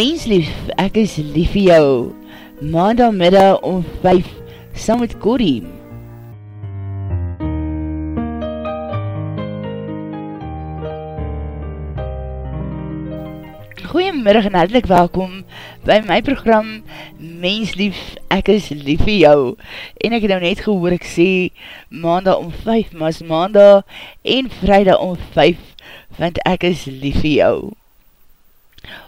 Menslief, ek is lief vir jou. Maandagmiddag om 5, saam met Corrie. Goeiemiddag en hartelijk welkom by my program Menslief, ek is lief vir jou. En ek het nou net gehoor ek sê maandag om 5, maar is maandag en vrijdag om 5, want ek is lief vir jou.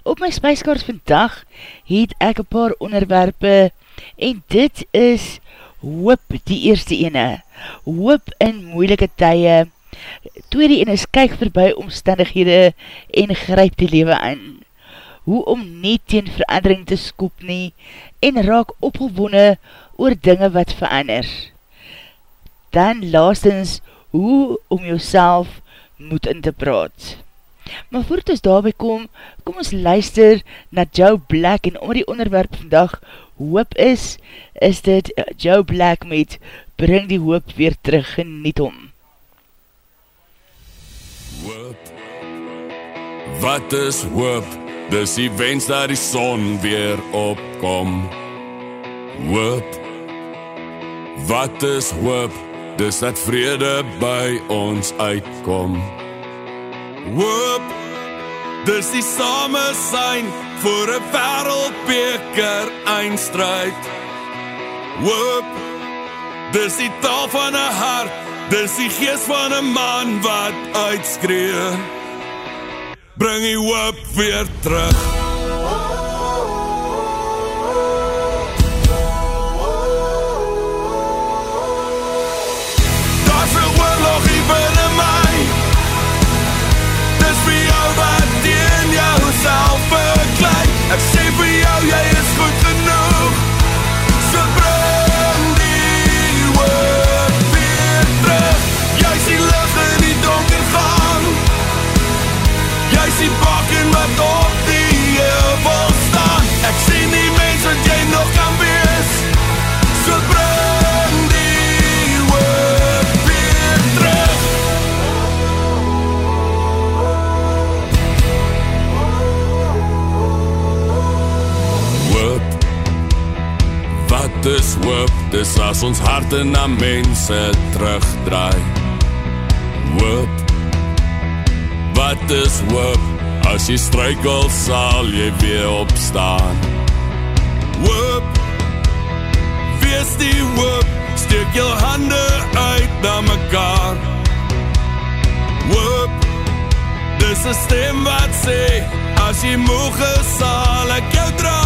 Op my spijskaart vandag het ek een paar onderwerpe en dit is hoop die eerste ene. Hoop in moeilike tye. Tweede ene is kyk voorbij omstandighede en gryp die lewe aan. Hoe om nie teen verandering te skoop nie en raak opgewonne oor dinge wat verander. Dan laastens hoe om jouself moet in te praat. Maar voordat ons daarby kom, kom ons luister na Joe Black en omdat die onderwerp vandag hoop is, is dit eh, Joe Black met Bring die hoop weer terug, geniet om. Hoop Wat is hoop? Dis die wens dat die son weer opkom. Hoop Wat is hoop? Dis dat vrede by ons uitkom. Hoop Dis die same sein vir 'n wêreldbeker eindstryd. Hoop Dis die taal van 'n hart, dis die gees van 'n man wat uitskree. Bring die hoop weer terug. Is hoop? Dis as ons harte na mense terugdraai. Hoop Wat is hoop? As jy struikel sal jy weer opstaan. Hoop Wees die hoop, steek jou hande uit na mekaar. Hoop Dis 'n stem wat sê as jy moeg is sal ek jou dra.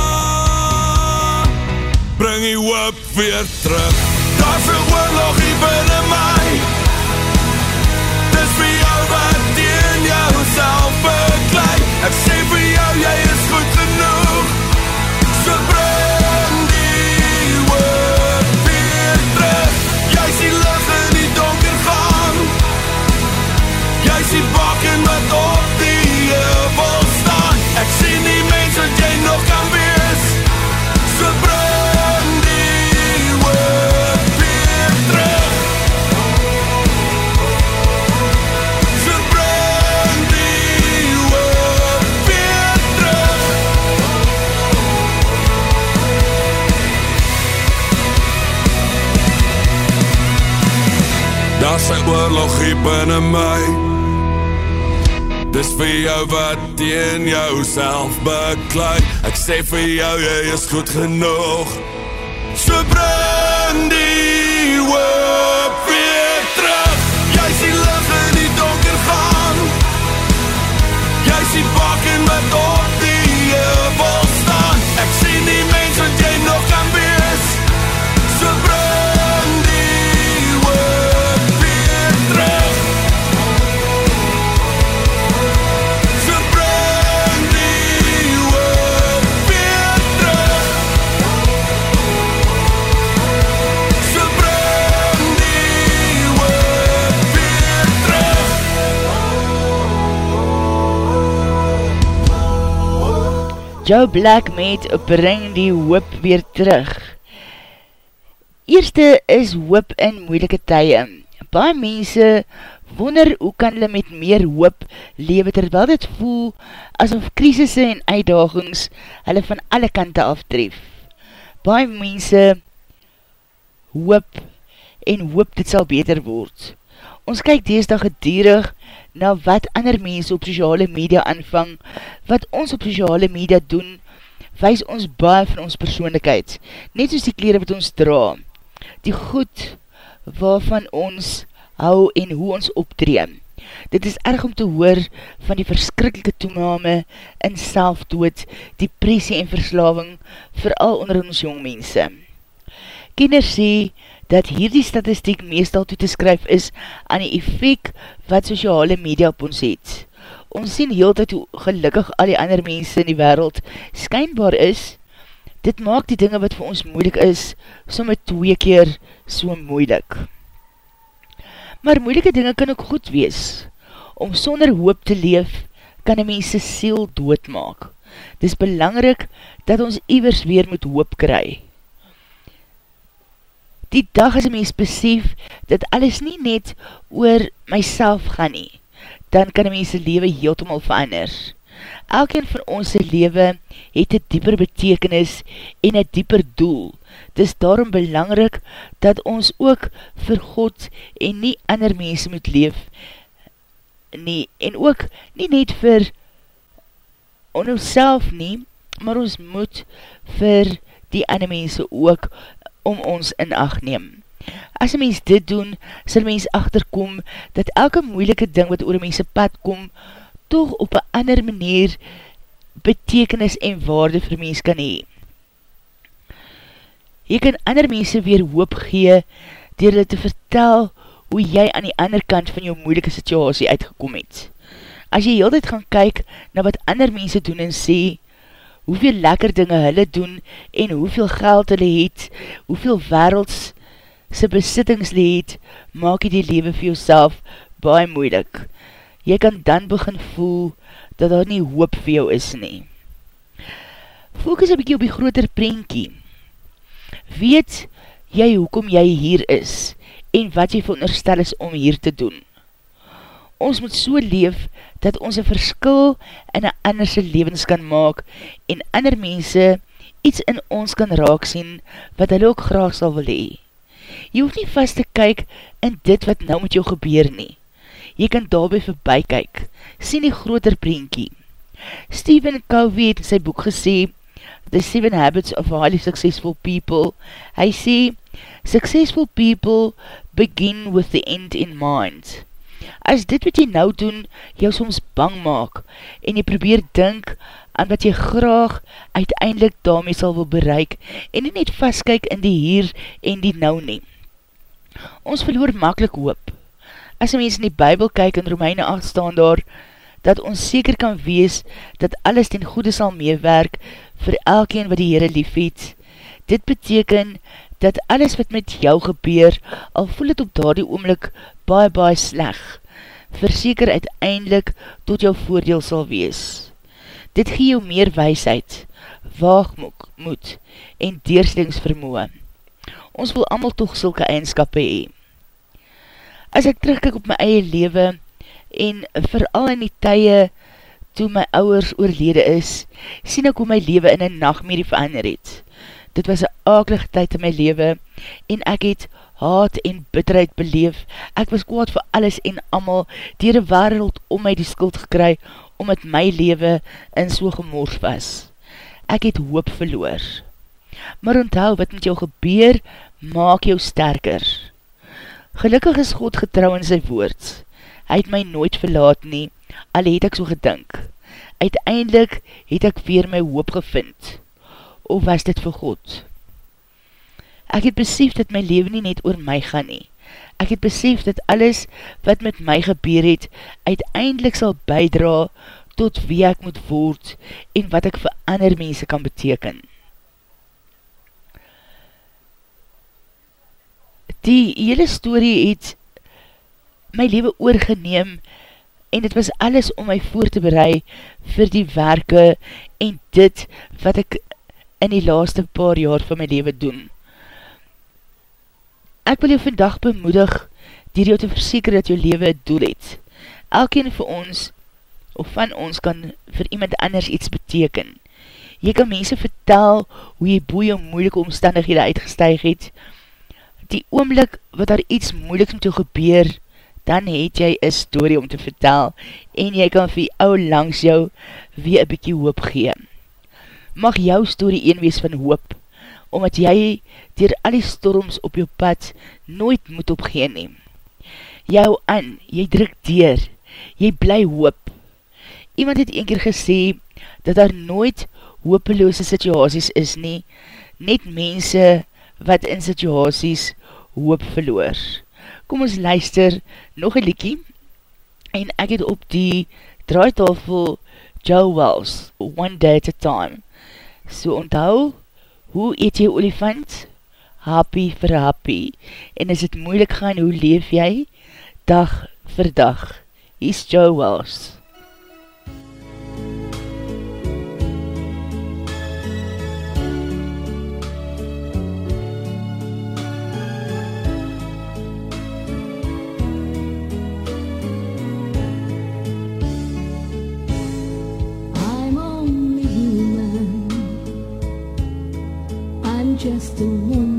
Bring die hoop weer terug. Daar's 'n oorlog hier binne my. Dis vir jou wat teen jouself beklei. Ek sê vir jou jy is goed genoeg. Hier binne my. Dis vir jou wat teen jouself beklei. Ek sê vir jou jy is goed genoeg. Joe Black met Bring die hoop weer terug. Eerste is hoop in moeilike tye. Baie mense wonder hoe kan hulle met meer hoop lewe, terwyl dit voel asof krisisse en uitdagings hulle van alle kante aftref. Baie mense hoop en hoop dit sal beter word. Ons kyk deesdag gedierig na wat ander mense op sociale media aanvang, wat ons op sociale media doen, wees ons baie van ons persoonlikheid, net soos die kleren wat ons dra, die goed waarvan ons hou en hoe ons optreem. Dit is erg om te hoor van die verskrikkelike toename in selfdood, depressie en verslaving, vooral onder ons jongmense. Kenners sê dat hierdie statistiek meestal toe te skryf is aan die effect wat sociale media op ons het. Ons sien heel dat hoe gelukkig al die ander mense in die wereld skynbaar is, dit maak die dinge wat vir ons moeilik is, somme twee keer so moeilik. Maar moeilike dinge kan ook goed wees. Om sonder hoop te leef, kan een mens sy siel doodmaak. Dit is belangrik dat ons iwers weer moet hoop kry. Die dag een mens besef dat alles nie net oor myself gaan nie, dan kan mens sy leven heeltemal verander. Elkeen van ons sy leven het een dieper betekenis en een dieper doel, Dis daarom belangrik dat ons ook vir God en nie ander mense moet leef nie, en ook nie net vir on onszelf nie, maar ons moet vir die ander mense ook om ons in acht neem. As een mens dit doen, sal mens achterkom dat elke moeilike ding wat oor mense pad kom, toch op een ander manier betekenis en waarde vir mens kan hee. Jy kan ander mense weer hoop gee, dier hulle te vertel hoe jy aan die ander kant van jou moeilike situasie uitgekom het. As jy heel dit gaan kyk na wat ander mense doen en sê, hoeveel lekker dinge hulle doen en hoeveel geld hulle het, hoeveel werelds sy besittings het, maak jy die lewe vir jouself baie moeilik. Jy kan dan begin voel dat daar nie hoop vir jou is nie. Focus een bykie op die groter prentjie weet jy hoekom jy hier is en wat jy veronderstel is om hier te doen. Ons moet so leef dat ons een verskil in een anderse levens kan maak en ander mense iets in ons kan raak sien wat hulle ook graag sal wil hee. Jy hoef nie vast te kyk in dit wat nou met jou gebeur nie. Jy kan daarby voorbij kyk, sien die groter prentjie. Stephen Covey het in sy boek gesê, The Seven Habits of Highly Successful People, hy sê, Successful people begin with the end in mind. As dit wat jy nou doen, jou soms bang maak, en jy probeer dink aan wat jy graag uiteindelik daarmee sal wil bereik, en nie net vastkyk in die hier en die nou neem. Ons verloor makkelijk hoop. As een mens in die Bijbel kyk in Romeine 8 staan daar, dat ons seker kan wees dat alles ten goede sal meewerk vir elkeen wat die Heere lief het. Dit beteken dat alles wat met jou gebeur, al voel het op daardie oomlik baie baie sleg, verseker uiteindelik tot jou voordeel sal wees. Dit gee jou meer weisheid, waagmoed en deerslingsvermoe. Ons wil allemaal toch sulke eigenskap hee. As ek terugkik op my eie leven, en vooral in die tye toe my ouwers oorlede is, sien ek hoe my leven in een nachtmerrie verander het. Dit was een akelige tyd in my leven, en ek het haat en bitterheid beleef. Ek was kwaad vir alles en amal, dier die wereld om my die skuld gekry, omdat my leven in so gemors was. Ek het hoop verloor. Maar onthou, wat met jou gebeur, maak jou sterker. Gelukkig is God getrouw in sy woord hy het my nooit verlaat nie, al het ek so gedink. Uiteindelik het ek weer my hoop gevind. Of was dit vir God? Ek het besef dat my leven nie net oor my gaan nie. Ek het besef dat alles wat met my gebeur het, uiteindelik sal bijdra tot wie ek moet word en wat ek vir ander mense kan beteken. Die hele story het my leven oorgeneem en dit was alles om my voor te berei vir die werke en dit wat ek in die laaste paar jaar van my leven doen. Ek wil jou vandag bemoedig dier jou te verseker dat jou leven het doel het. Elkeen vir ons, of van ons, kan vir iemand anders iets beteken. Jy kan mense vertel hoe jy boe jou moeilike omstandighede uitgestuig het. Die oomlik wat daar iets moeiliks moet gebeur, dan het jy een story om te vertel en jy kan vir jou langs jou weer een bykie hoop gee. Mag jou story een wees van hoop, omdat jy dier al die storms op jou pad nooit moet opgeen neem. Jou aan, jy druk dier, jy bly hoop. Iemand het een keer gesê, dat daar nooit hoopeloze situasies is nie, net mense wat in situasies hoop verloor. Kom ons luister nog een liekie en ek het op die draaitafel Joe Wells, One Day at a Time. So onthou, hoe eet jy olifant? Happy vir happy. En as het moeilik gaan, hoe leef jy? Dag vir dag. Hier is Joe Wells. Just a woman.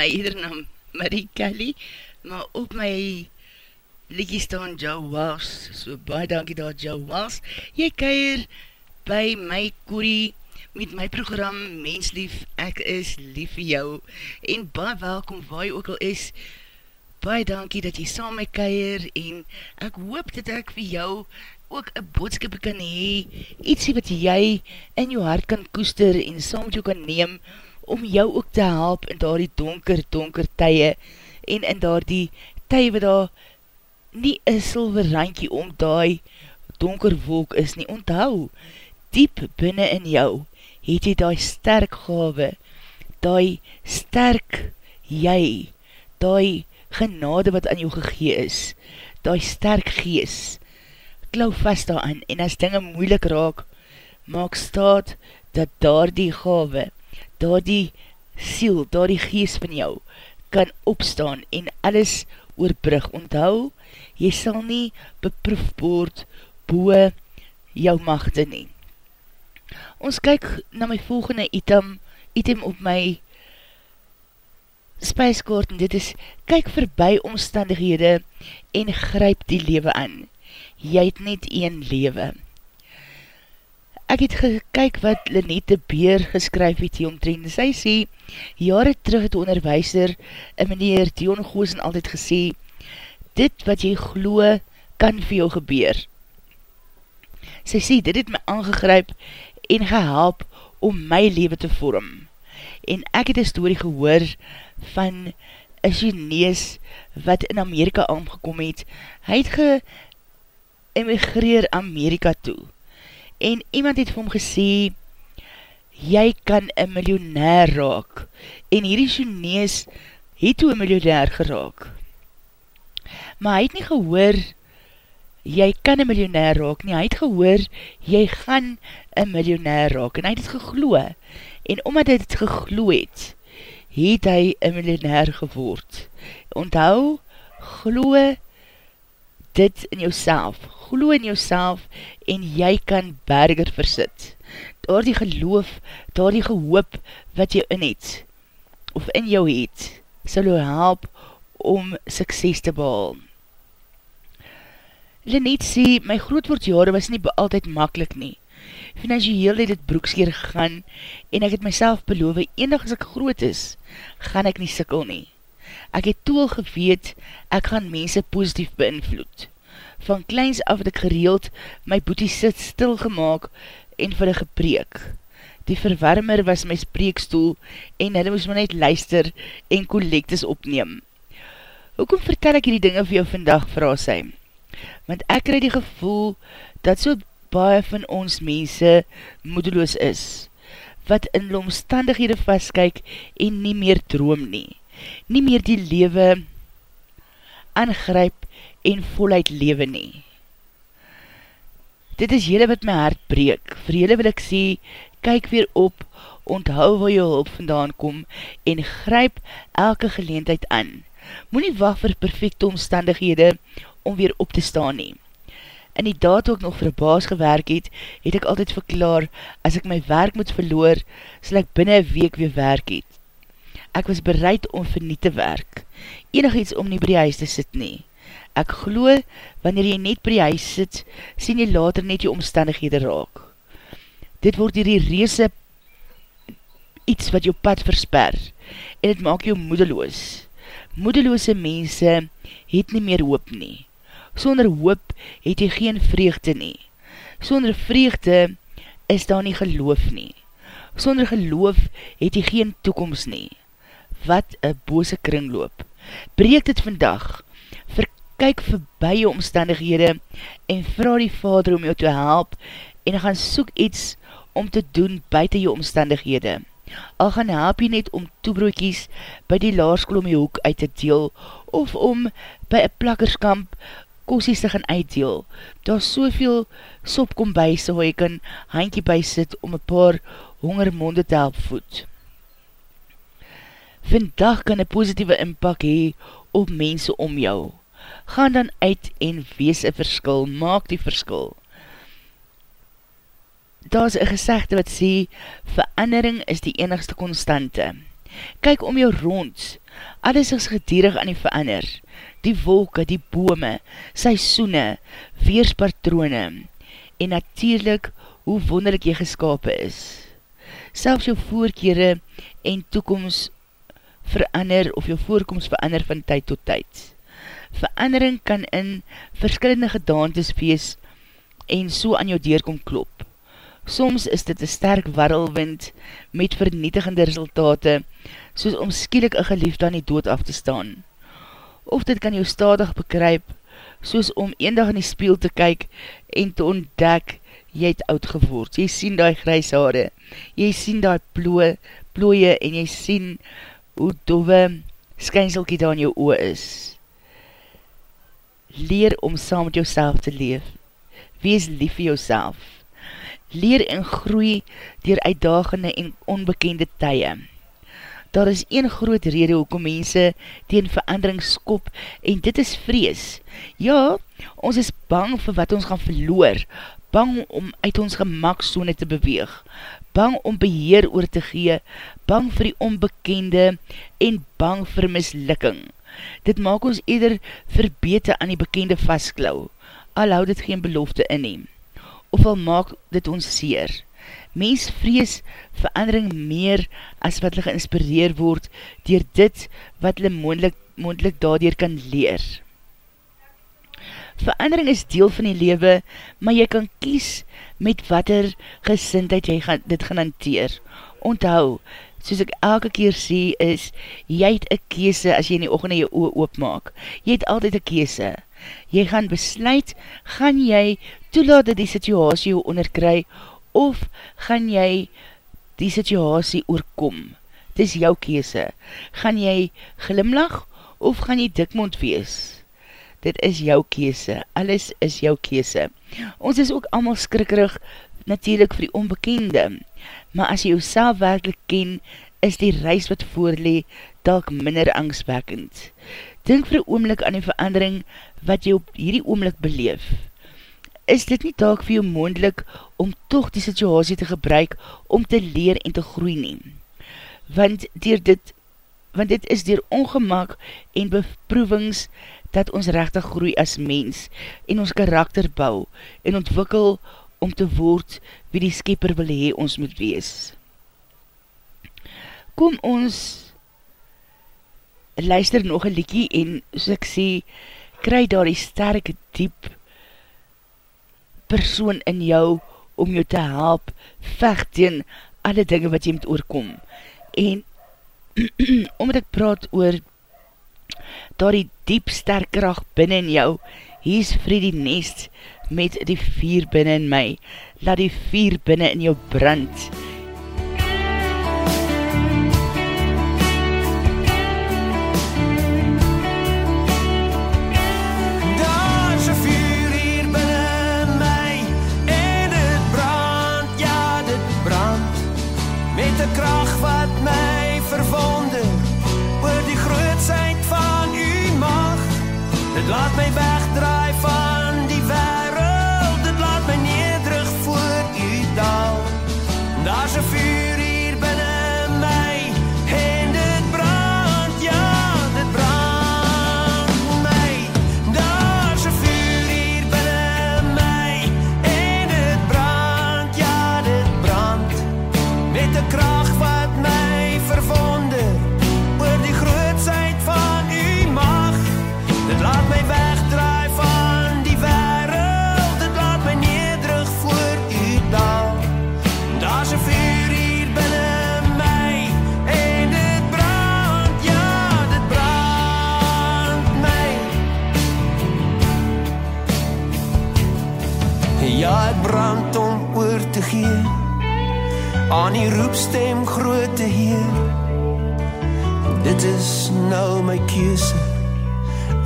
My ieder na Marie Kelly, maar op my liedje staan Joe Walsh, so baie dankie daar Joe Walsh, jy keir by my Corrie met my program Menslief, ek is lief vir jou, en baie welkom waar jy ook al is, baie dankie dat jy saam my keir, en ek hoop dat ek vir jou ook een boodskip kan hee, ietsie wat jy in jou hart kan koester en saam met jou kan neem, om jou ook te help in daar die donker, donker tye, en in daar die tye wat daar nie een silver randje om die donker wolk is nie, onthou, diep binnen in jou, het jy die sterk gave, die sterk jy, die genade wat aan jou gegee is, die sterk gees, klauw vast daaran, en as dinge moeilik raak, maak staat, dat daar die gave, daar die siel, daar die gees van jou, kan opstaan, en alles oorbrug. Onthou, jy sal nie beproef boord, boe jou machte nie. Ons kyk na my volgende item, item op my spijskaart, en dit is, kyk verby omstandighede, en gryp die lewe aan jy het net een lewe. Ek het gekyk wat Lenette Beer geskryf het hier omtrend. Sy sê, jare terug het onderwijser en meneer Dion Goosen altyd gesê, dit wat jy glo, kan vir jou gebeur. Sy sê, dit het my aangegryp en gehelp om my leven te vorm. En ek het een story gehoor van een Chinees wat in Amerika aangekom het. Hy het ge emigreer Amerika toe. En iemand het vir hom gesê, jy kan een miljonair raak. En hierdie Chinees het toe een miljonair geraak. Maar hy het nie gehoor, jy kan een miljonair raak nie. Hy het gehoor, jy gaan een miljonair raak. En hy het het gegloe. En omdat hy het gegloe het, het hy een miljonair geword. Onthou, gloe dit in jouself, glo in jouself en jy kan berger versit. Daar die geloof, daar die gehoop wat jy in het, of in jou het, sal jou help om sukses te behaal. Lynette sê, my grootwoordjare was nie altyd makkelijk nie. Financieel het het broekskeer gegaan en ek het myself beloof, eendag as ek groot is, gaan ek nie sikkel nie. Ek het toe al geweet, ek gaan mense positief beïnvloed. Van kleins af het ek gereeld my boetie sit stilgemaak en vir die gepreek. Die verwarmer was my spreekstoel en hulle moes my net luister en collectes opneem. Hoekom vertel ek hierdie dinge vir jou vandag, vraag sy? Want ek krij die gevoel dat so baie van ons mense moedeloos is, wat in omstandighede vastkyk en nie meer droom nie, nie meer die lewe aangryp en voluit lewe nie. Dit is jylle wat my hart breek. Vir jylle wil ek sê, kyk weer op, onthou waar jy hulp vandaan kom en gryp elke geleentheid aan. Moe nie wacht vir perfecte omstandighede om weer op te staan nie. In die daad ook nog vir baas gewerk het, het ek altyd verklaar, as ek my werk moet verloor, sal ek binnen een week weer werk het. Ek was bereid om vir nie te werk, enig iets om nie by die huis te sit nie. Ek glo, wanneer jy net by die huis sit, sien jy later net jy omstandighede raak. Dit word hier die reese iets wat jou pad versper, en het maak jou moedeloos. Moedeloose mense het nie meer hoop nie. Sonder hoop het jy geen vreugde nie. Sonder vreugde is daar nie geloof nie. Sonder geloof het jy geen toekomst nie. Wat een bose kringloop. Breek dit vandag, kyk verby jou omstandighede en vraag die vader om jou te help en gaan soek iets om te doen buiten jou omstandighede. Al gaan help jy net om toebroekies by die laarskool om jou hoek uit te deel of om by een plakkerskamp kosies te gaan uitdeel. Daar is soveel sop kom by, so waar jy kan handje by sit om een paar hongermonde te help voed. Vandag kan een positieve inpak hee op mense om jou. Gaan dan uit en wees een verskil, maak die verskil. Daar is een gezegde wat sê, verandering is die enigste constante. Kyk om jou rond, alles is gedierig aan die verander, die wolke, die bome, seisoene, weerspatrone, en natuurlijk hoe wonderlik jy geskapen is. Selfs jou voorkere en toekomst verander of jou voorkomst verander van tyd tot tyd. Verandering kan in verskillende gedaantes wees en so aan jou deur kom klop. Soms is dit een sterk warrelwind met vernietigende resultate, soos om skielik een geliefde aan die dood af te staan. Of dit kan jou stadig bekryp, soos om eendag in die spiel te kyk en te ontdek, jy het oud geword. Jy sien die grys haare, jy sien die ploe, plooie en jy sien hoe dove skynselkie daar in jou oor is. Leer om saam met jouself te leef. Wees lief vir jouself. Leer en groei dier uitdagende en onbekende tye. Daar is een groot rede hoekom mense teen verandering skop en dit is vrees. Ja, ons is bang vir wat ons gaan verloor, bang om uit ons gemakzone te beweeg, bang om beheer oor te gee, bang vir die onbekende en bang vir mislukking. Dit maak ons eerder verbete aan die bekende vastklauw, al hou dit geen belofte inneem, of al maak dit ons seer. Mens vrees verandering meer as wat hulle geïnspireer word dier dit wat hulle moendlik, moendlik daardier kan leer. Verandering is deel van die lewe, maar jy kan kies met wat er gesintheid jy gaan, dit gaan hanteer. Onthou, soos ek elke keer sê is, jy het een kese as jy in die oogende jou oor oopmaak. Jy het altyd een kese. Jy gaan besluit, gaan jy toelaat dat die situasie jou onderkry, of gaan jy die situasie oorkom. Dit is jou kese. Gaan jy glimlach, of gaan jy dikmond wees? dit is jou kese, alles is jou kese. Ons is ook allemaal skrikkerig natuurlijk vir die onbekende, maar as jy jou werkelijk ken, is die reis wat voorlee dalk minder angstwekkend. Dink vir die oomlik aan die verandering wat jy op hierdie oomlik beleef. Is dit nie dalk vir jou moendlik om toch die situasie te gebruik om te leer en te groei neem? Want, dit, want dit is dier ongemak en beproevings dat ons rechtig groei as mens en ons karakter bou en ontwikkel om te word wie die skepper wil hee ons moet wees. Kom ons luister nog een liekie en soos ek sê, kry daar die sterke diep persoon in jou om jou te help vecht teen alle dinge wat jy moet oorkom. En omdat ek praat oor daar die diep sterk kracht binnen in jou, hier is Freddy Nest met die vier binnen in my, laat die vier binnen in jou brand, aan die roepstem groote Heer. Dit is nou my keuse.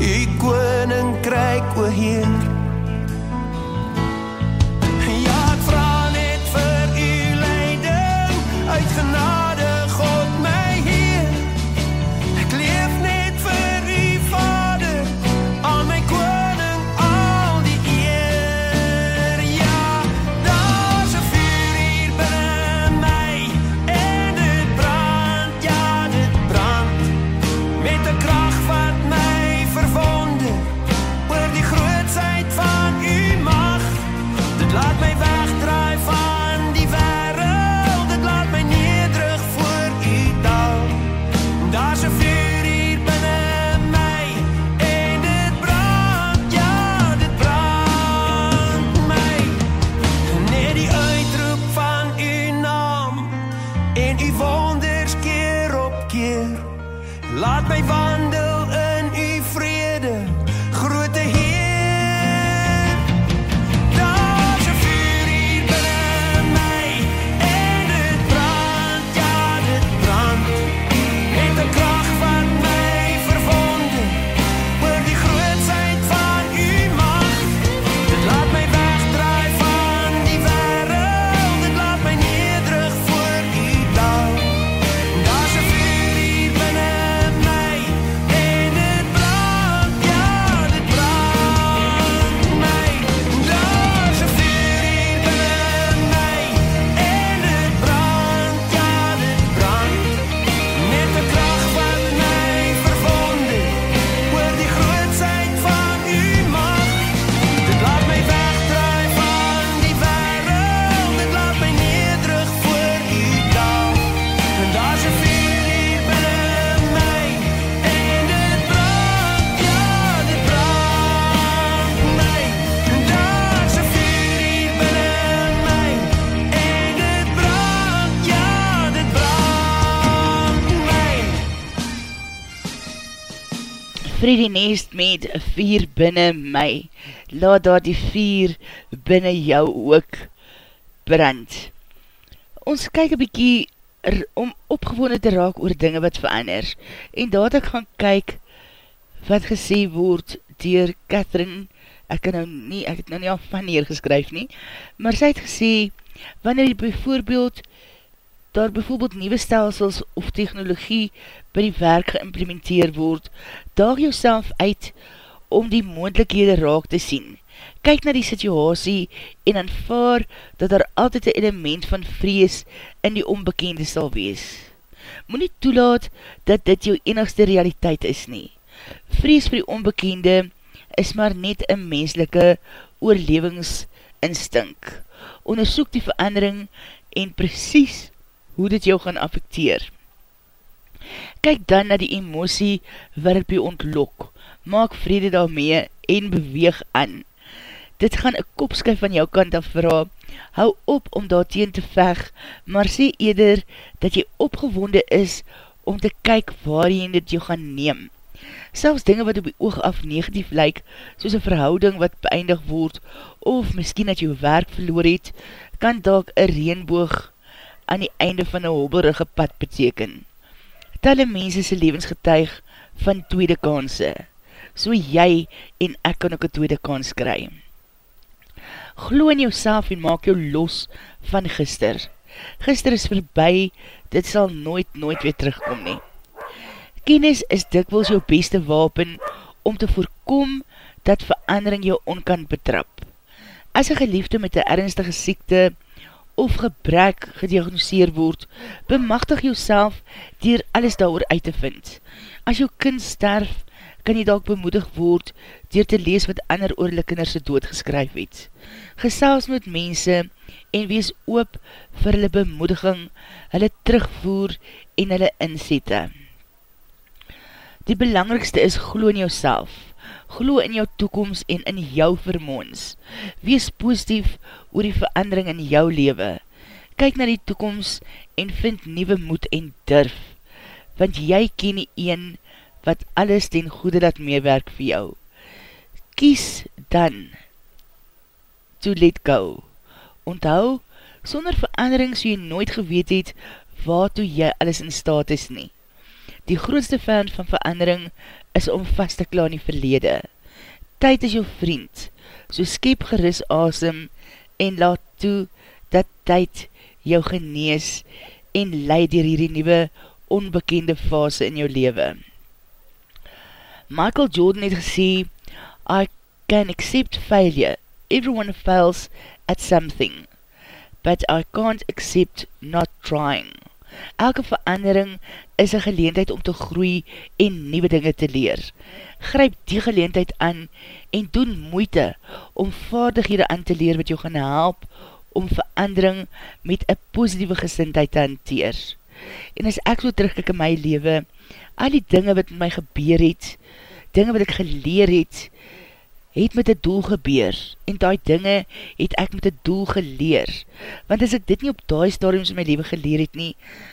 U koninkryk o Heer. Freddy Nest met vier binne my. Laat daar die vier binne jou ook brand. Ons kyk een bykie r- om opgewone te raak oor dinge wat verander. En daar ek gaan kyk wat gesê word dier Catherine, ek kan nou nie, ek het nou nie al van hier geskryf nie, maar sy het gesê, wanneer jy bijvoorbeeld daar bijvoorbeeld nieuwe stelsels of technologie by die werk geïmplementeer word, daag jouself uit om die moendlikhede raak te sien. Kyk na die situasie en aanvaar dat daar altyd een element van vrees in die onbekende sal wees. Moe nie toelaat dat dit jou enigste realiteit is nie. Vrees vir die onbekende is maar net een menslike oorlewingsinstink. Ondersoek die verandering en precies hoe dit jou gaan affecteer. Kyk dan na die emosie wat het by ontlok, maak vrede daarmee en beweeg aan. Dit gaan een kopskyf van jou kant af vraag, hou op om daarteen te veg, maar sê eerder dat jy opgewonde is om te kyk waar jy dit jou gaan neem. Selfs dinge wat op die oog af negatief lyk, soos een verhouding wat beëindig word, of miskien dat jy werk verloor het, kan dalk een reenboog aan die einde van een hobbelrige pad beteken. Talle mense sy levensgetuig van tweede kanse, so jy en ek kan ook een tweede kans kry. Glo in jouself en maak jou los van gister. Gister is verby, dit sal nooit, nooit weer terugkom nie. Kennis is dikwels jou beste wapen om te voorkom dat verandering jou onkant betrap. As een geliefde met een ernstige siekte of gebrek gediagnoseer word, bemachtig jouself dier alles daar uit te vind. As jou kind sterf, kan jy dalk bemoedig word dier te lees wat ander oor hulle kinderse dood geskryf het. Gesels met mense en wees oop vir hulle bemoediging, hulle terugvoer en hulle inzette. Die belangrikste is glo in jouself, glo in jou toekomst en in jou vermoens. Wees positief oor die verandering in jou lewe. Kyk na die toekomst en vind nieuwe moed en durf, want jy ken die een wat alles ten goede laat meewerk vir jou. Kies dan to let go. Onthou, sonder verandering so jy nooit geweet het waartoe jy alles in staat is nie. Die grootste fan van verandering is om vast te kla in die verlede. Tyd is jou vriend, so skep geris asem en laat toe dat tyd jou genees en leid dier hierdie nieuwe onbekende fase in jou leven. Michael Jordan het gesê, I can accept failure. Everyone fails at something. But I can't accept not trying. Elke verandering is een geleentheid om te groei en nieuwe dinge te leer. Gryp die geleentheid aan en doen moeite om vaardighede aan te leer wat jou gaan help om verandering met een positieve gesintheid te hanteer. En as ek so terugkik in my leven, al die dinge wat met my gebeur het, dinge wat ek geleer het, het met een doel gebeur, en die dinge het ek met een doel geleer, want as ek dit nie op die stadiums in my leven geleer het nie,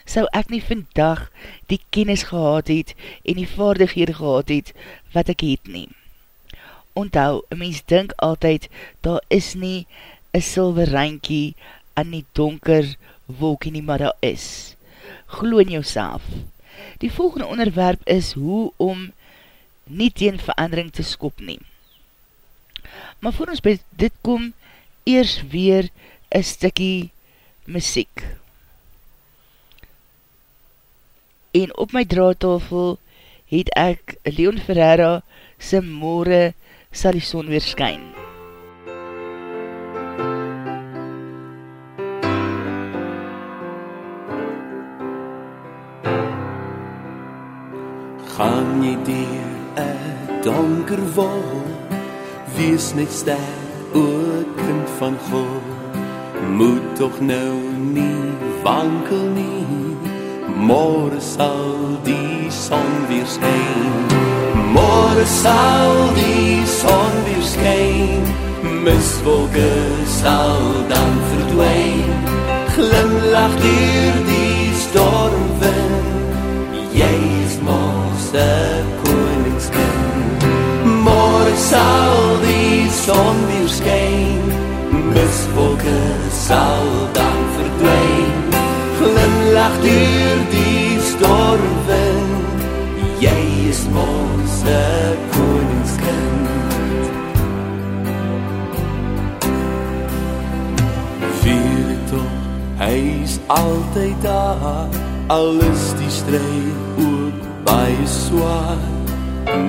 sou ek nie vandag die kennis gehad het, en die vaardighede gehad het, wat ek het nie. Onthou, een mens dink altyd, daar is nie een silver rankie aan die donker wolkie nie, maar daar is. Glo in jouself. Die volgende onderwerp is hoe om nie teen verandering te skop nie. Maar voor ons by dit kom, eers weer een stikkie muziek. En op my draadtafel het ek Leon Ferreira sy moore sal die son weer skyn. Gaan jy dier een donker wol Wees net sterk, o kind van God. Moet toch nou nie wankel nie. Morgen sal die son weer skyn Morgen sal die son weer skyn Miswolke sal dan verdwijn Glimlach dier die stormwind Jy is mos Morgen sal die son weer skyn Miswolke sal dan verdwijn Glimlach dier die stormwind Jy is mos een koningskind. Vier toch, hy is altyd daar Al is die strijd ook baie zwaar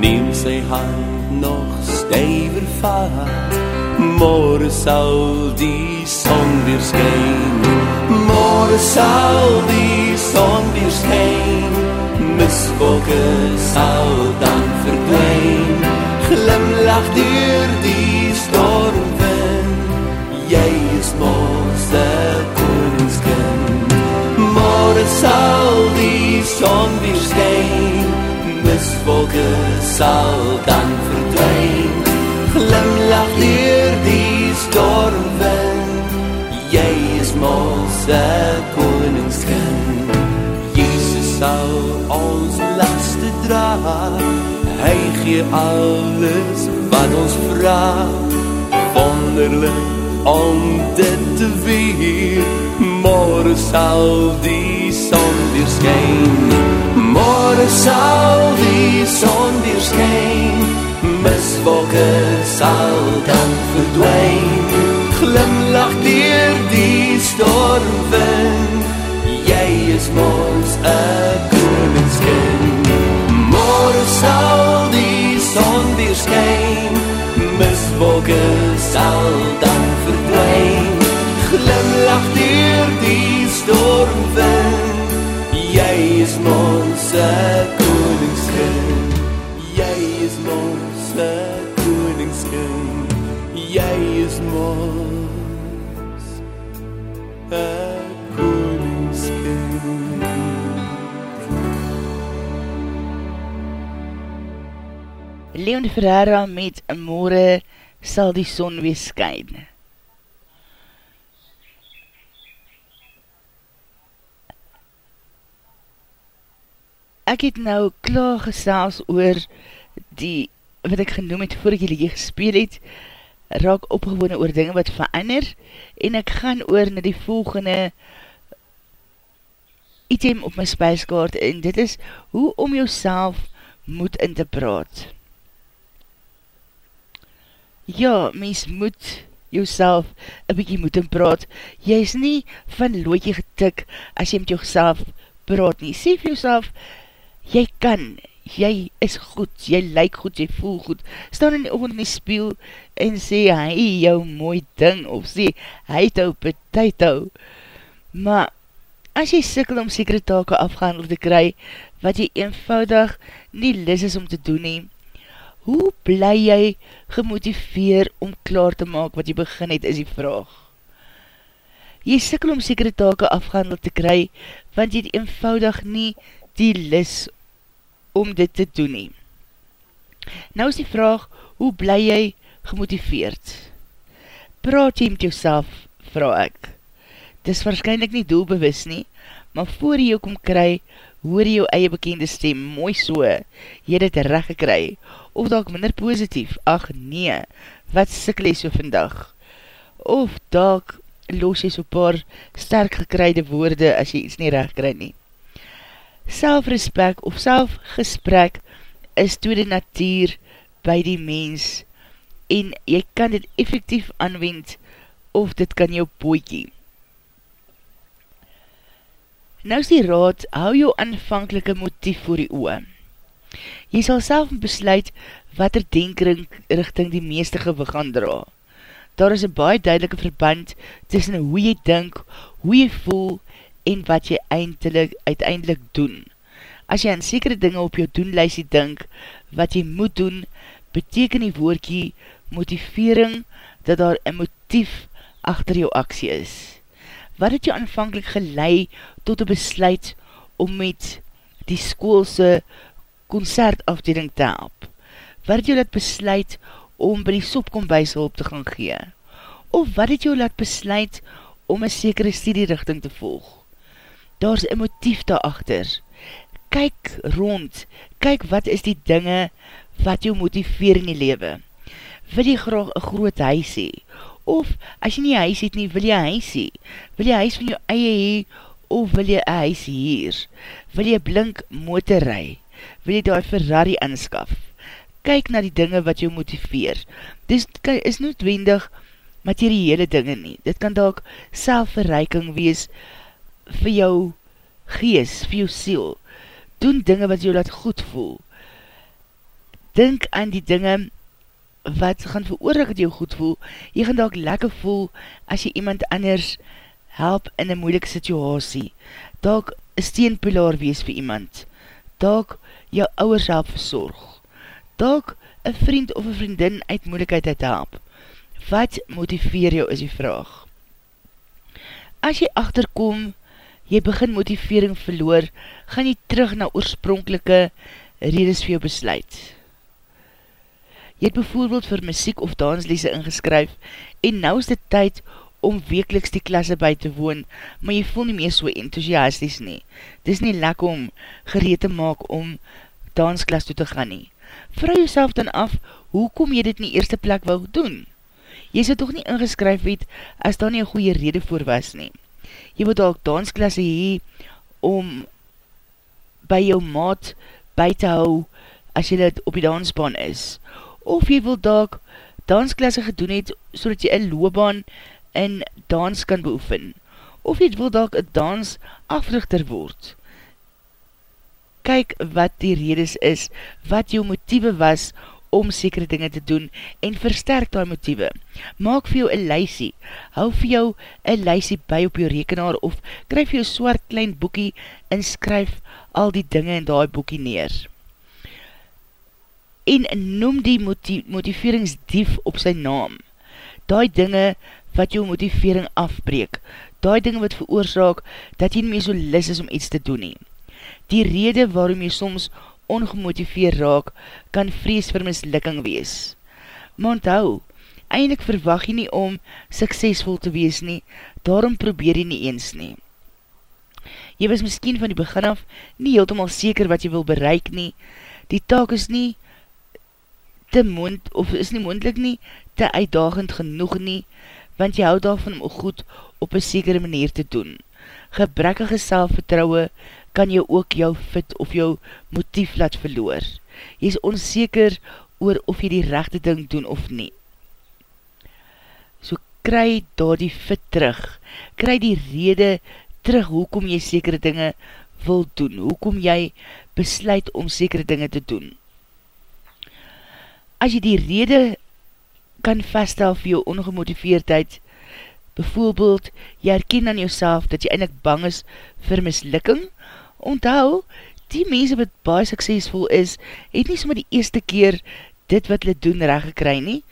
Neem sy hand nog stijver vaar Morgen sal die son weer skyn Morgen sal die son weer skyn Miswolke sal dan verdwijn Glimlach dier die stormwind Jy is mos een koningskind Morgen sal die son weer skyn Miswolke sal dan verdwijn Glimlach dier die stormwind. Jy is mos een koningskind. Jesus sal ons laste dra. Hy gee alles wat ons vraag Wonderlik om dit te weer Morgen sal die son weer skyn Morgen sal die son weer skyn Miswolke sal dan verdwijn Glimlach dier die stormwind Jy is mos een koningskind. Morgen sal die son weer skyn. Miswolke sal dan verdwijn Glimlach dier die stormwind Jy is mos een koningskind. Jy is mos koningskind Jy is mos een koningskind Leon Ferreira met Amore sal die son weer skyn. Ek het nou klaar gesels oor die, wat ek genoem het voor ek die liedje gespeel het, raak opgewone oor dinge wat verander, en ek gaan oor na die volgende item op my spijskaart, en dit is hoe om jouself moed in te praat. Ja, mens moet jouself een bykie moed in praat. Jy is nie van loodje getik as jy met jouself praat nie. Sê vir jouself, jy kan, jy is goed, jy lyk goed, jy voel goed. Staan in die oogend in die spiel en sê, hy jou mooi ding, of sê, hy het jou potato. Maar, as jy sikkel om sekere take afgehandel te kry, wat jy eenvoudig nie lis is om te doen nie, hoe bly jy gemotiveer om klaar te maak wat jy begin het, is die vraag. Jy sikkel om sekere take afgehandel te kry, want jy het eenvoudig nie die lis om dit te doen nie. Nou is die vraag, hoe bly jy gemotiveerd? Praat jy met jouself, vraag ek. Dis waarschijnlijk nie doelbewus nie, maar voor jy jou kom kry, hoor jy jou eie bekende stem, mooi so, jy het recht gekry, of dalk minder positief, ach nee, wat sikkel jy so vandag? Of dalk los jy so paar sterk gekryde woorde as jy iets nie recht kry nie. Selfrespek of selfgesprek is tweede natuur by die mens en jy kan dit effectief aanwend of dit kan jou boekie. Nou is die raad, hou jou aanvankelike motief voor die oe. Jy sal self besluit wat er denkring richting die meeste gewig gaan dra. Daar is een baie duidelike verband tussen hoe jy dink, hoe jy voel en wat jy eindelijk, uiteindelik doen. As jy aan sekere dinge op jou doenlijsie dink, wat jy moet doen, beteken die woordkie motivering dat daar een motief achter jou aksie is. Wat het jou aanvankelijk gelei tot een besluit om met die skoolse concertafdeling te help? Wat het jou laat besluit om by die sopkombuis hulp te gaan gee? Of wat het jou laat besluit om een sekere studierichting te volg? Daar is een motief daarachter. Kyk rond, kyk wat is die dinge wat jou motiveer in die lewe. Wil jy graag een groot huis hee? Of as jy nie huis het nie, wil jy huis hee? Wil jy huis van jou eie hee? Of wil jy huis hier? Wil jy blink motor rij? wil jy die Ferrari inskaf. Kyk na die dinge wat jou motiveer. Dis is noodwendig materiële dinge nie. Dit kan dalk selfverreiking wees vir jou gees, vir jou siel. Doen dinge wat jou laat goed voel. Dink aan die dinge wat gaan veroorlik dat jou goed voel. Jy gaan dalk lekker voel as jy iemand anders help in een moeilike situasie. Dalk een steenpilaar wees vir iemand. Dalk jou ouwers help verzorg. Dalk een vriend of een vriendin uit moeilikheid uit help. Wat motiveer jou is die vraag. As jy achterkom, jy begin motivering verloor, gaan jy terug na oorspronkelike redes vir jou besluit. Jy het bijvoorbeeld vir muziek of danslese ingeskryf en nou is dit tyd om wekeliks die klasse by te woon, maar jy voel nie meer so enthousiasties nie. Dis nie lekker om gereed te maak om dansklas toe te gaan nie. Vrou jouself dan af, hoe kom jy dit in die eerste plek wou doen? Jy sal toch nie ingeskryf het, as daar nie een goeie rede voor was nie. Jy moet ook dansklasse hee, om by jou maat by te hou, as jy dit op die dansbaan is. Of jy wil daak dansklasse gedoen het, so dat jy een loopbaan in dans kan beoefen, of jy wil dalk een dans africhter word. Kyk wat die redes is, wat jou motieve was om sekere dinge te doen en versterk die motieve. Maak vir jou een lysie, hou vir jou een lysie by op jou rekenaar of kryf jou swart klein boekie en skryf al die dinge in die boekie neer. En noem die motiveringsdief op sy naam. Die dinge wat jou motivering afbreek, die dinge wat veroorzaak, dat jy nie meer so lis is om iets te doen nie. Die rede waarom jy soms ongemotiveer raak, kan vrees vir mislikking wees. Maar onthou, eindelijk verwag jy nie om suksesvol te wees nie, daarom probeer jy nie eens nie. Jy was miskien van die begin af nie heeltemal seker wat jy wil bereik nie, die taak is nie te mond, of is nie moendlik nie, te uitdagend genoeg nie, want jy hou daarvan om goed op een sekere manier te doen. Gebrekkige selfvertrouwe kan jou ook jou fit of jou motief laat verloor. Jy is onzeker oor of jy die rechte ding doen of nie. So kry daar die fit terug, kry die rede terug hoekom jy sekere dinge wil doen, hoekom jy besluit om sekere dinge te doen. As jy die rede kan vaststel vir jou ongemotiveerdheid, bijvoorbeeld, jy herken aan jouself dat jy eindelijk bang is vir mislukking, onthou, die mense wat baie suksesvol is, het nie sommer die eerste keer dit wat hulle doen recht gekry nie,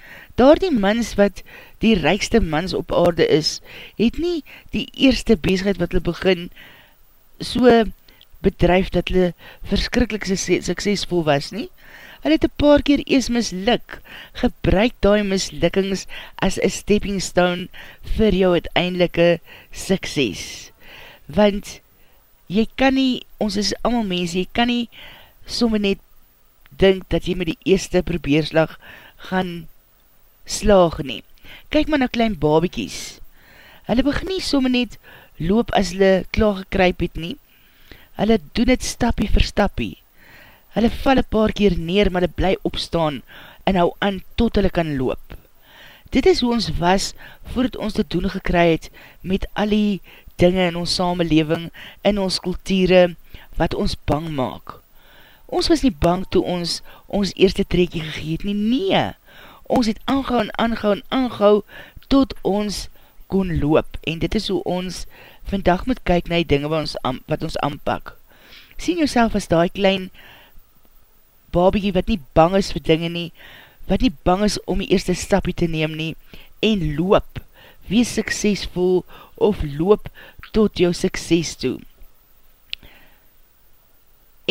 daar die mans wat die rijkste mans op aarde is, het nie die eerste bezigheid wat hulle begin so bedrijf dat hulle verskrikkelijk suksesvol was nie. Hulle het een paar keer ees misluk. Gebruik die mislukkings as a stepping stone vir jou uiteindelike sukses. Want jy kan nie, ons is allemaal mens, jy kan nie somme net dink dat jy met die eerste probeerslag gaan slaag nie. Kyk maar na klein babiekies. Hulle begin nie somme net loop as hulle klaar gekryp het nie. Hulle doen het stappie vir stappie. Hulle val een paar keer neer, maar hulle bly opstaan en hou aan tot hulle kan loop. Dit is hoe ons was voordat ons te doen gekry het met al die dinge in ons samenleving, in ons kulture, wat ons bang maak. Ons was nie bang toe ons ons eerste trekkie gegeet nie, nee. Ons het aangehou en aangehou en aangehou tot ons kon loop. En dit is hoe ons vandag moet kyk na die dinge wat ons, wat ons aanpak. Sien jouself as die klein babiekie wat nie bang is vir dinge nie, wat nie bang is om die eerste stapie te neem nie, en loop, wees suksesvol of loop tot jou sukses toe.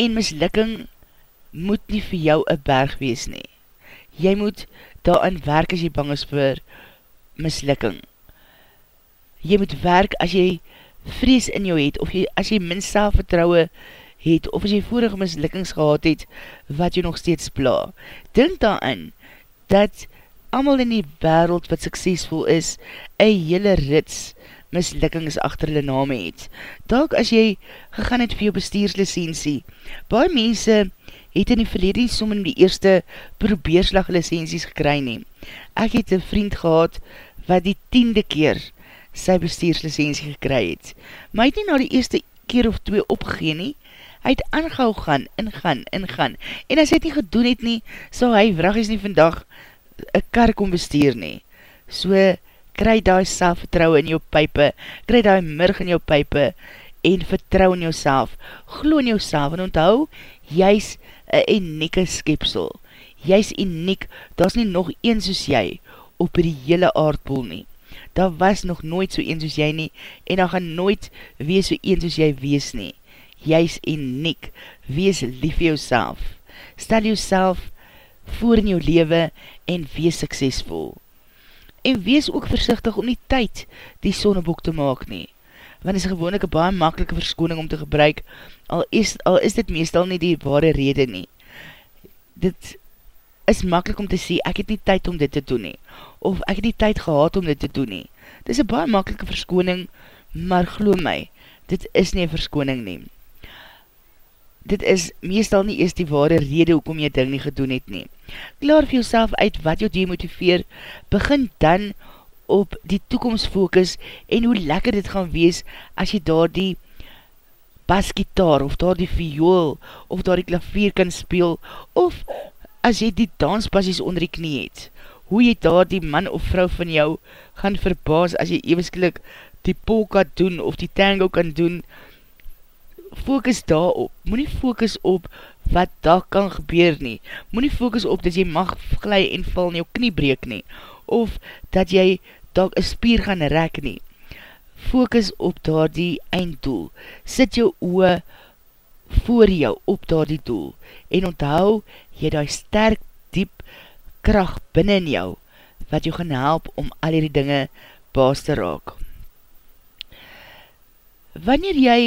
En mislukking moet nie vir jou een berg wees nie. Jy moet daarin werk as jy bang is vir mislukking. Jy moet werk as jy vrees in jou het, of jy, as jy min selfvertrouwe het, of as jy vorige mislukkings gehad het, wat jy nog steeds pla. Dink daarin, dat amal in die wereld wat suksesvol is, een hele rits mislukkings achter hulle name het. Dalk as jy gegaan het vir jou bestuurslicensie, baie mense het in die verlede som in die eerste probeerslag licensies gekry neem. Ek het een vriend gehad wat die tiende keer sy bestuurslicensie gekry het. Maar hy het nie na die eerste keer of twee opgegeen nie, hy het aangehou gaan, en gaan, en as hy het nie gedoen het nie, so hy vragies nie vandag een kar kom bestuur nie. So, kry die selfvertrouwe in jou pype, kry die murg in jou pype, en vertrouw in jouself, glo in jouself, en onthou, jy is een unieke skepsel. Jy is uniek, daar is nie nog een soos jy, op die hele aardpoel nie. Daar was nog nooit so een soos jy nie, en daar gaan nooit wees so een soos jy wees nie jy is uniek, wees lief vir jouself, stel jouself voor in jou lewe en wees suksesvol. En wees ook versichtig om nie tyd die sonneboek te maak nie, want is gewoonlik een baie makkelike verskoning om te gebruik, al is, al is dit meestal nie die ware rede nie. Dit is makkelijk om te sê, ek het nie tyd om dit te doen nie, of ek het nie tyd gehad om dit te doen nie. Dit is een baie makkelike verskoning, maar glo my, dit is nie een verskoning neem dit is meestal nie eers die ware rede hoekom jy ding nie gedoen het nie. Klaar vir jouself uit wat jou demotiveer, begin dan op die toekomst focus en hoe lekker dit gaan wees as jy daar die basgitaar of daar die viool of daar die klavier kan speel of as jy die dansbassies onder die knie het. Hoe jy daar die man of vrou van jou gaan verbaas as jy evensklik die polka doen of die tango kan doen focus daarop, moet nie focus op wat daar kan gebeur nie, moet nie focus op dat jy mag glij en val in jou knie breek nie, of dat jy daar een spier gaan rek nie, focus op daar die einddoel, sit jou oe voor jou op daar die doel, en onthou jy die sterk diep kracht binnen jou, wat jou gaan help om al die dinge baas te raak. Wanneer jy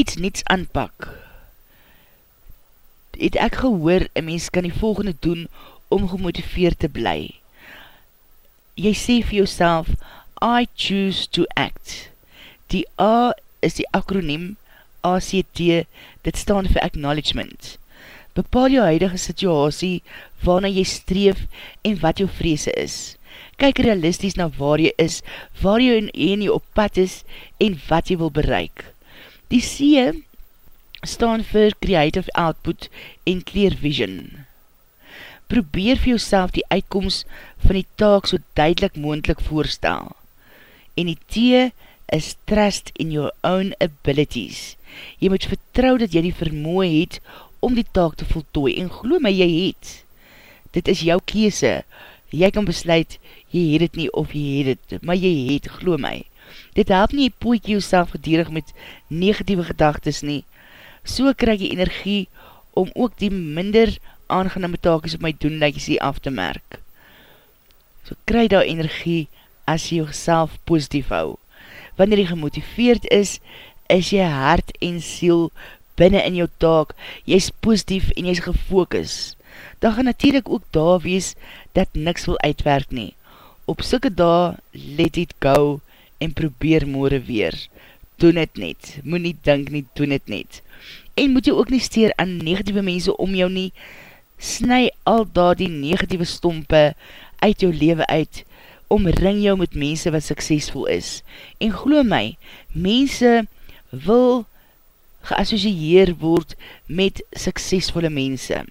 iets niets aanpak, het ek gehoor, een mens kan die volgende doen om gemotiveerd te bly. Jy sê vir jouself, I choose to act. Die A is die akroniem ACT, dit staan vir Acknowledgement. Bepaal jou huidige situasie, waarna jy streef en wat jou vreese is. Kyk realisties na waar jy is, waar jy en jy op pad is en wat jy wil bereik. Die C staan vir Creative Output en Clear Vision. Probeer vir jouself die uitkomst van die taak so duidelik moendlik voorstel. En die T is Trust in your own abilities. Jy moet vertrou dat jy die vermoe het om die taak te voltooi en glo my jy het. Dit is jou kese. Jy kan besluit, jy het het nie of jy het het, maar jy het, glo my. Dit help nie, jy poeik jou gedierig met negatieve gedagtes nie. So krijg jy energie om ook die minder aangename taakjes op my doen, like jy sê, af te merk. So krijg daar energie as jy jouself positief hou wanneer jy gemotiveerd is, is jy hart en siel binnen in jou taak, jy is positief en jy is gefokus. Dan gaan natuurlijk ook daar wees dat niks wil uitwerk nie. Op soke daar, let it go en probeer moore weer. Doen het net, moet nie dink nie, doen het net. En moet jy ook nie steer aan negatieve mense om jou nie, snu al daar die negatieve stompe uit jou leven uit, omring jou met mense wat suksesvol is. En glo my, mense wil geassocieer word met suksesvolle mense.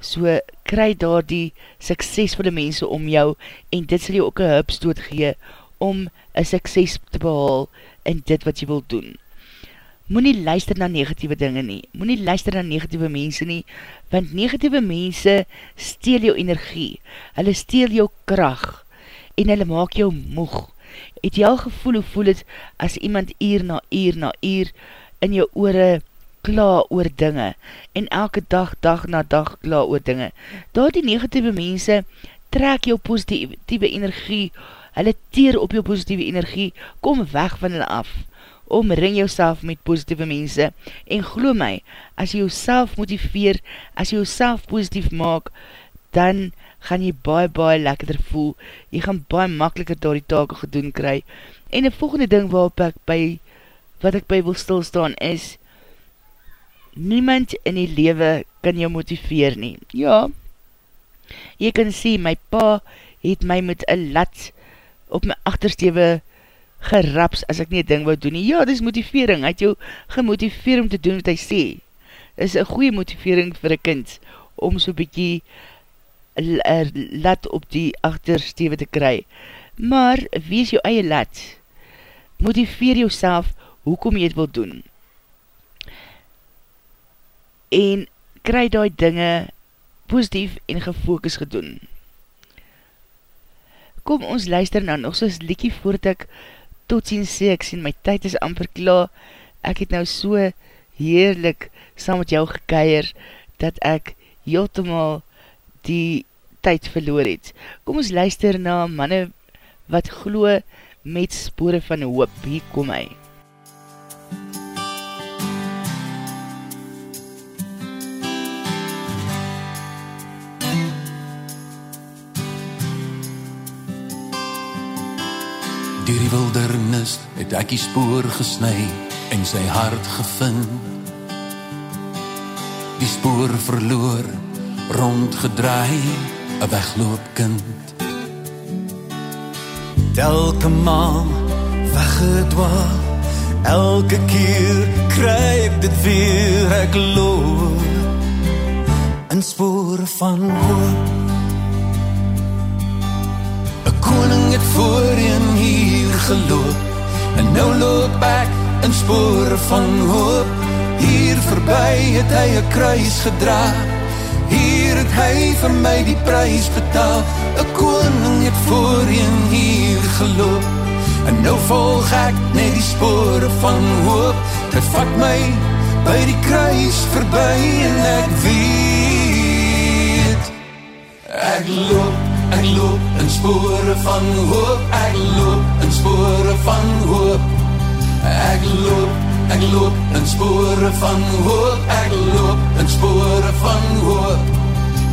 So, kry daar die suksesvolle mense om jou en dit sal jou ook een hupstoot gee om een sukses te behaal in dit wat jy wil doen. Moe nie luister na negatieve dinge nie, moe nie luister na negatieve mense nie, want negatieve mense steel jou energie, hulle steel jou kracht, en hulle maak jou moeg. Het jy al gevoel hoe voel het as iemand uur na uur na uur in jou oore kla oor dinge en elke dag, dag na dag kla oor dinge. Daar die negatieve mense trek jou positieve energie, hulle teer op jou positieve energie, kom weg van hulle af. Omring jouself met positieve mense en glo my, as jy jouself motiveer, as jy jouself positief maak, dan gaan jy baie, baie lekkerder voel, jy gaan baie makkeliker daar die take gedoen kry, en die volgende ding waarop ek by, wat ek by wil stilstaan is, niemand in die lewe kan jou motiveer nie. Ja, jy kan sê, my pa het my met een lat op my achterstewe geraps as ek nie ding wou doen nie. Ja, dit is motivering, hy het jou gemotiveer om te doen wat hy sê. Dit is een goeie motivering vir een kind, om so bykie lat op die achterstewe te kry. Maar, wees jou eie lat. Motiveer jouself, hoekom jy het wil doen. En, kry die dinge positief en gefokus gedoen. Kom ons luister nou nog soos liekie voordat ek tot sien sê, ek sien my tyd is amper klaar, ek het nou so heerlik saam met jou gekeier, dat ek heeltemaal die tyd verloor het. Kom ons luister na manne wat glo met spore van hoop. Hier kom hy. Dier die wildernis het ek die spoor gesnui en sy hart gevind. Die spoor verloor, rondgedraai, 'n wegloopkind. Elke maal weggedwaal, elke keer kry ek dit weer ek loop in spore van hoop. 'n Koning het voorheen geloop. En nou loop ek in spore van hoop. Hier verby het hy 'n kruis gedra. Hier het hy vir my die prys betaal. 'n koning het voorheen hier geloop. En nou volg ek net die spore van hoop. Dit vat my by die kruis verby en ek weet. Ek loop ek loop in spore van hoop. Ek loop spore van hoop ek loop Ek loop in spore van hoop, ek loop in spore van hoop.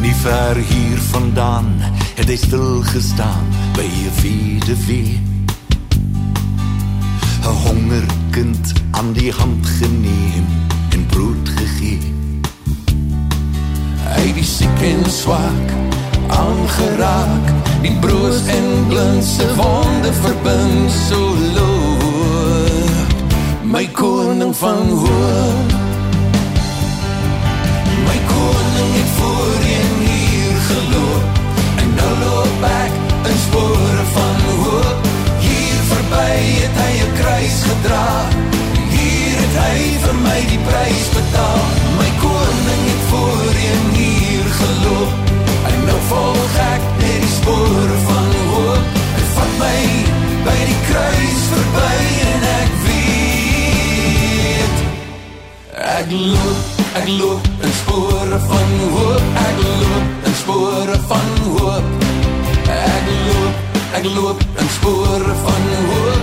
Nie ver hier vandaan het hy stil gestaan by 'n vierde wie. 'n Honger kind aan die hand geneem en brood gegee. Hy die siek en swak aangeraak. Die broos en blindse wonde verbind so loop. My koning van hoop. My koning het voorheen hier geloop. En nou loop ek in spore van hoop. Hier voorbij het hy een kruis gedra. Hier het hy vir my die prijs betaal. My koning het voorheen hier geloop. En volg ek net die spore van hoop. Hy vat my by die kruis voorbij En ek weet. Ek loop, ek loop in spore van hoop. Ek loop in spore van hoop. Ek loop, ek loop in spore van hoop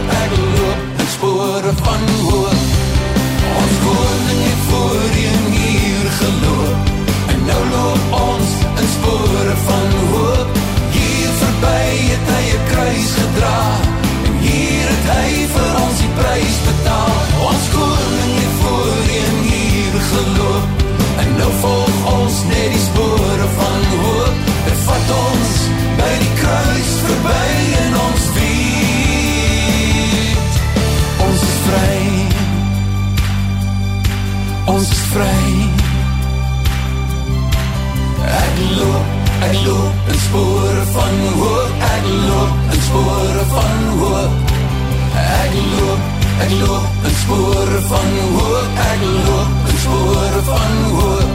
ek loop in spore van hoop. Ek loop in spore van hoop. Ek loop, ek loop in spore van hoop. Ek loop in spore van hoop.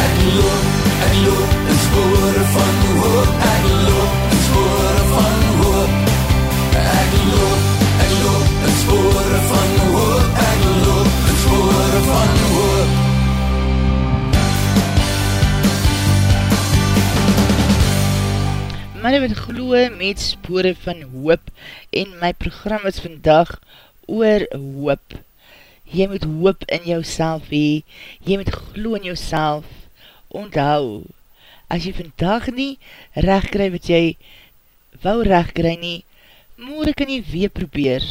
Ek loop, ek loop in spore van hoop. Ek loop in spore van hoop. Ek loop, ek loop in spore van hoop. Ek loop in spore van hoop manne wat glo met spore van hoop en my program is vandag oor hoop. Jy moet hoop in jouself hee, jy moet glo in jouself, onthou, as jy vandag nie recht kry wat jy wou recht kry nie, morgen kan jy weer probeer.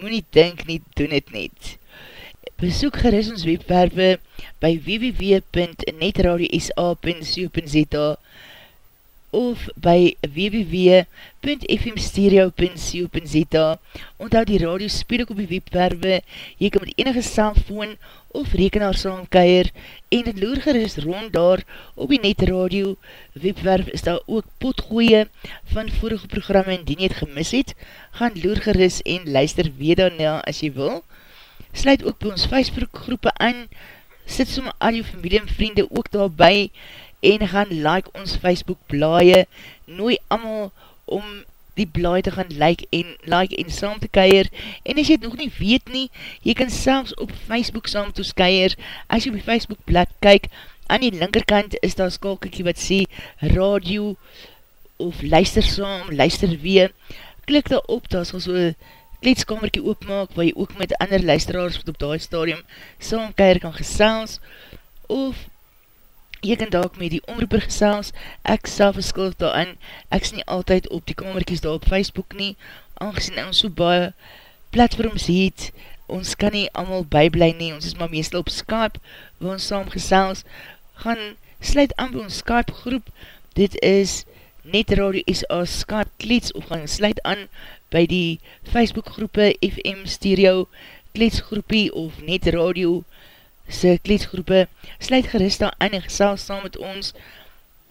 Moe nie dink nie, doen het net. Besoek geris ons webwerwe by www.netradio.sa.co.za of by www.fmstereo.co.za Onthou die radio speel ook op die webwerwe, jy kan met enige cellfoon of rekenaar saamkeier en het loer gerust rond daar op die net radio webwerf is daar ook potgooie van vorige programme en die nie het gemis het, gaan loer gerust en luister weer daarna as jy wil. Sluit ook by ons Facebook groepe aan, sit somme al jou familie en vriende ook daarby en gaan like ons Facebook blaie, nooi amal om die blaai te gaan like en, like en saam te keier, en as jy het nog nie weet nie, jy kan selfs op Facebook saam ons keier, as jy op die Facebook blad kyk, aan die linkerkant is daar skalkiekie wat sê radio, of luister saam, luister weer, klik daar op, daar sal so kleedskamerkie oopmaak, waar jy ook met ander luisteraars wat op die stadium saam keier kan gesels, of jy kan dalk met die omroeper gesels, ek self is skuldig daarin, ek is nie altyd op die kamerkies daar op Facebook nie, aangezien ons so baie platforms het, ons kan nie allemaal byblij nie, ons is maar meestal op Skype, waar ons saam gesels, gaan sluit aan by ons Skype groep, dit is Net Radio SA Skype Klets, of gaan sluit aan by die Facebook groepe FM Stereo Kletsgroepie of Net Radio se kleedsgroepe, sluit gerust daar aan en gesels saam met ons.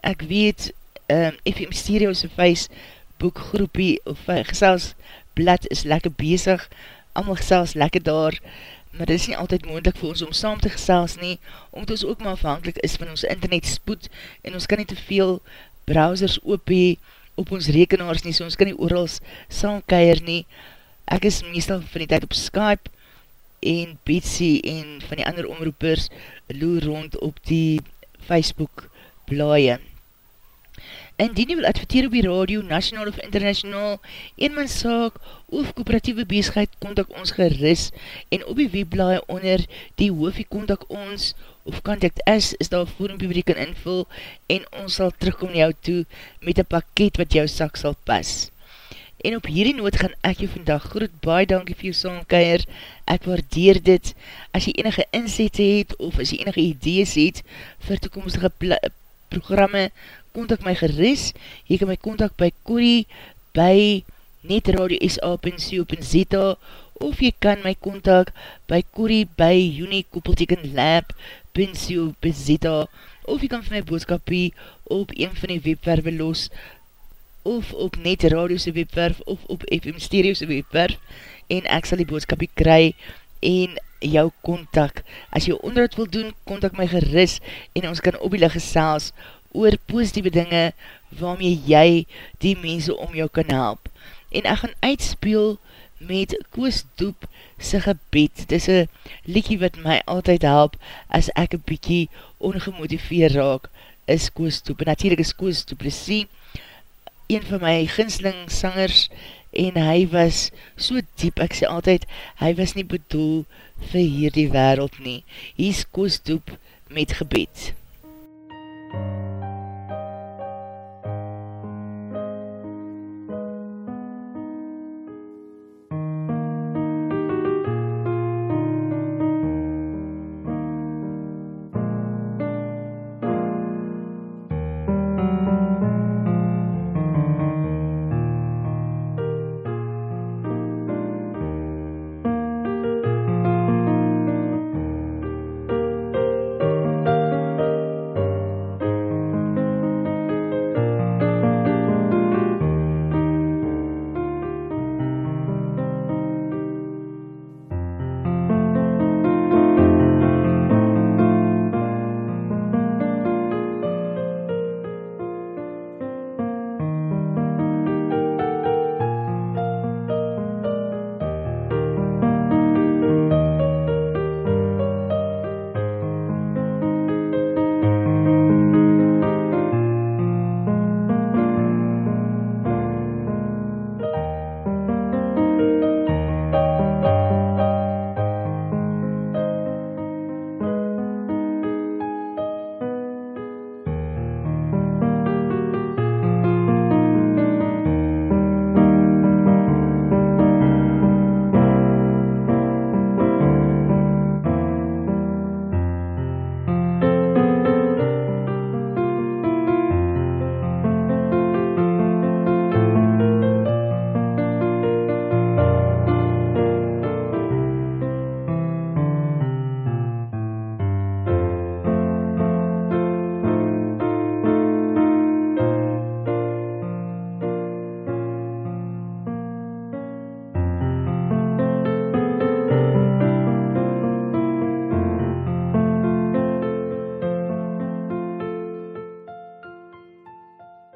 Ek weet, um, FM Stereo se Facebook groepie of uh, gesels blad is lekker bezig, allemaal gesels lekker daar, maar dit is nie altyd moeilik vir ons om saam te gesels nie, omdat ons ook maar afhankelijk is van ons internet spoed, en ons kan nie te veel browsers oopie op ons rekenaars nie, so ons kan nie oorals saamkeier nie. Ek is meestal van die tijd op Skype, en Betsy en van die ander omroepers loer rond op die Facebook blaie. Indien jy wil adverteer op die radio, nationaal of internationaal, eenmans saak of kooperatieve bezigheid, kontak ons geris en op die webblaai onder die hoofie kontak ons of contact us is daar voor een publiek kan invul en ons sal terugkom jou toe met een pakket wat jou sak sal pas. En op hierdie noot gaan ek jou vandag groet, baie dankie vir jou saamkeier, ek waardeer dit, as jy enige inzet het, of as jy enige idees het, vir toekomstige programme, kontak my geris, jy kan my kontak by Corrie, by netradio.sa.co.za, of jy kan my kontak by Corrie, by unikoppeltekenlab.co.za, of jy kan vir my boodskapie op een van die webwerwe los, of op net radio'se webwerf, of op FM stereo'se webwerf, en ek sal die boodskapie kry, en jou kontak. As jy onderhoud wil doen, kontak my geris, en ons kan op die ligge saals, oor positieve dinge, waarmee jy die mense om jou kan help. En ek gaan uitspeel met Koos Doep sy gebed. Dit is een liekie wat my altyd help, as ek een bykie ongemotiveer raak, is Koos Doep. En natuurlijk is Koos Doep Plessie, een van my ginsling sangers, en hy was so diep, ek sê altyd, hy was nie bedoel vir hierdie wereld nie. Hier is Koos Doep met gebed. MUZIEK